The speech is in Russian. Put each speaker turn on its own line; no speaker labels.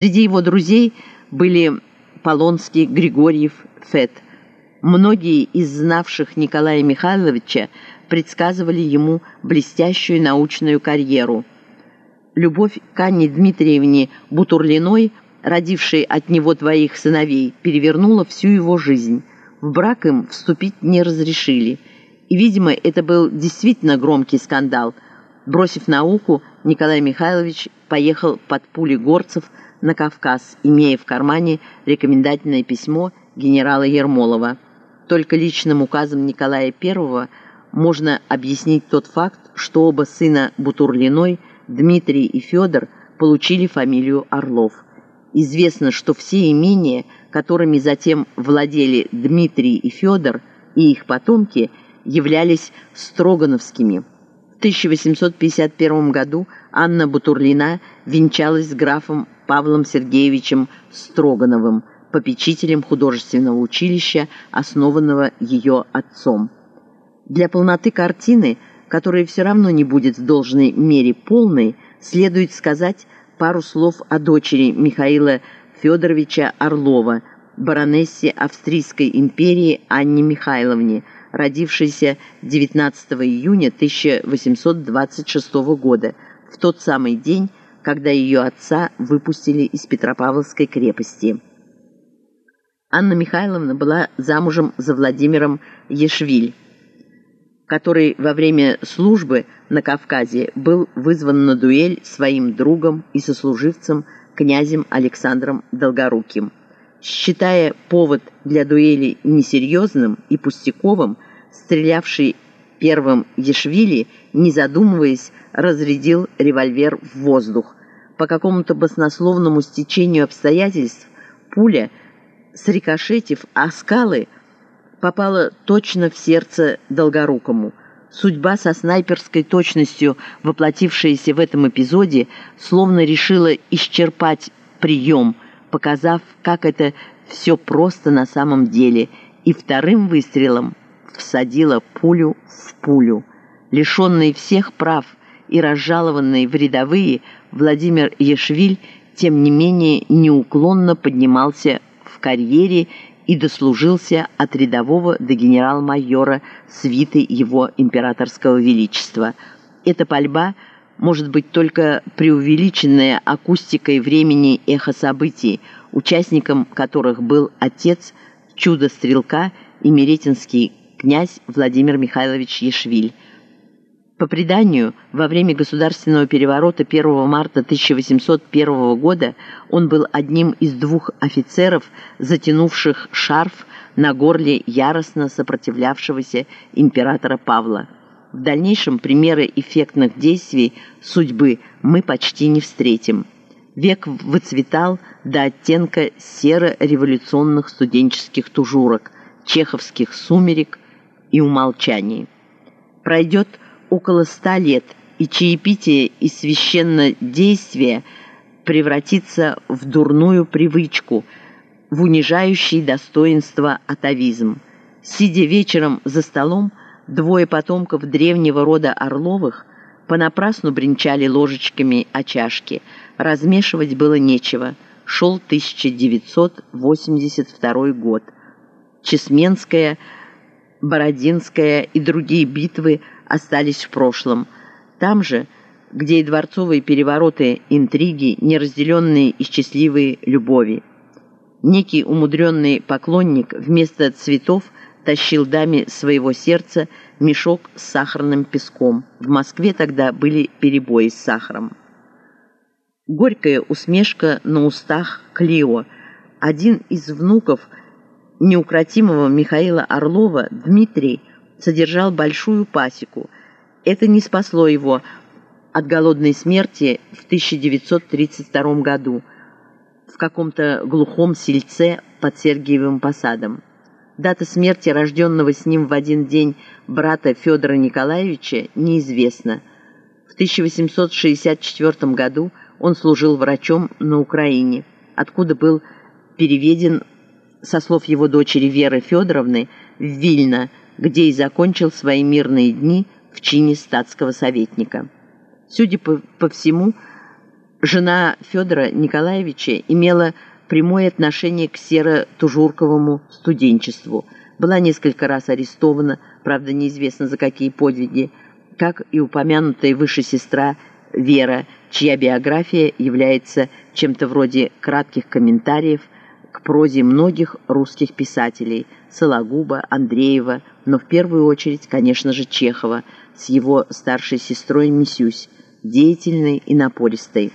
Среди его друзей были Полонский, Григорьев, Фет. Многие из знавших Николая Михайловича предсказывали ему блестящую научную карьеру. Любовь к Анне Дмитриевне Бутурлиной, родившей от него двоих сыновей, перевернула всю его жизнь. В брак им вступить не разрешили. И, видимо, это был действительно громкий скандал. Бросив науку, Николай Михайлович поехал под пули горцев на Кавказ, имея в кармане рекомендательное письмо генерала Ермолова. Только личным указом Николая I можно объяснить тот факт, что оба сына Бутурлиной, Дмитрий и Федор, получили фамилию Орлов. Известно, что все имения, которыми затем владели Дмитрий и Федор и их потомки, являлись строгановскими. В 1851 году Анна Бутурлина венчалась с графом Павлом Сергеевичем Строгановым, попечителем художественного училища, основанного ее отцом. Для полноты картины, которая все равно не будет в должной мере полной, следует сказать пару слов о дочери Михаила Федоровича Орлова, баронессе Австрийской империи Анне Михайловне, родившейся 19 июня 1826 года, в тот самый день, когда ее отца выпустили из Петропавловской крепости. Анна Михайловна была замужем за Владимиром Ешвиль, который во время службы на Кавказе был вызван на дуэль своим другом и сослуживцем князем Александром Долгоруким. Считая повод для дуэли несерьезным и пустяковым, стрелявший первым Ешвили, не задумываясь, разрядил револьвер в воздух. По какому-то баснословному стечению обстоятельств пуля, срикошетив о скалы, попала точно в сердце Долгорукому. Судьба со снайперской точностью, воплотившаяся в этом эпизоде, словно решила исчерпать прием, показав, как это все просто на самом деле, и вторым выстрелом всадила пулю в пулю. Лишенный всех прав и разжалованный в рядовые, Владимир Ешвиль, тем не менее, неуклонно поднимался в карьере и дослужился от рядового до генерал-майора свиты его императорского величества. Эта пальба может быть только преувеличенная акустикой времени эхо событий, участником которых был отец чудо-стрелка и Меретинский князь Владимир Михайлович Ешвиль. По преданию, во время государственного переворота 1 марта 1801 года он был одним из двух офицеров, затянувших шарф на горле яростно сопротивлявшегося императора Павла. В дальнейшем примеры эффектных действий судьбы мы почти не встретим. Век выцветал до оттенка серо-революционных студенческих тужурок, чеховских сумерек – и умолчании. Пройдет около ста лет, и чаепитие и священнодействие превратится в дурную привычку, в унижающий достоинство атовизм. Сидя вечером за столом, двое потомков древнего рода Орловых понапрасну бренчали ложечками о чашке. Размешивать было нечего. Шел 1982 год. Чесменская Бородинская и другие битвы остались в прошлом. Там же, где и дворцовые перевороты, интриги, неразделенные и счастливые любови. Некий умудренный поклонник вместо цветов тащил даме своего сердца мешок с сахарным песком. В Москве тогда были перебои с сахаром. Горькая усмешка на устах Клио. Один из внуков – неукротимого Михаила Орлова Дмитрий содержал большую пасеку. Это не спасло его от голодной смерти в 1932 году в каком-то глухом сельце под Сергиевым посадом. Дата смерти рожденного с ним в один день брата Федора Николаевича неизвестна. В 1864 году он служил врачом на Украине, откуда был переведен со слов его дочери Веры Федоровны, в Вильно, где и закончил свои мирные дни в чине статского советника. Судя по, по всему, Жена Федора Николаевича имела прямое отношение к серо-тужурковому студенчеству, была несколько раз арестована, правда неизвестно за какие подвиги, как и упомянутая выше сестра Вера, чья биография является чем-то вроде кратких комментариев к прозе многих русских писателей Сологуба, Андреева, но в первую очередь, конечно же, Чехова с его старшей сестрой Мисюсь, деятельной и напористой.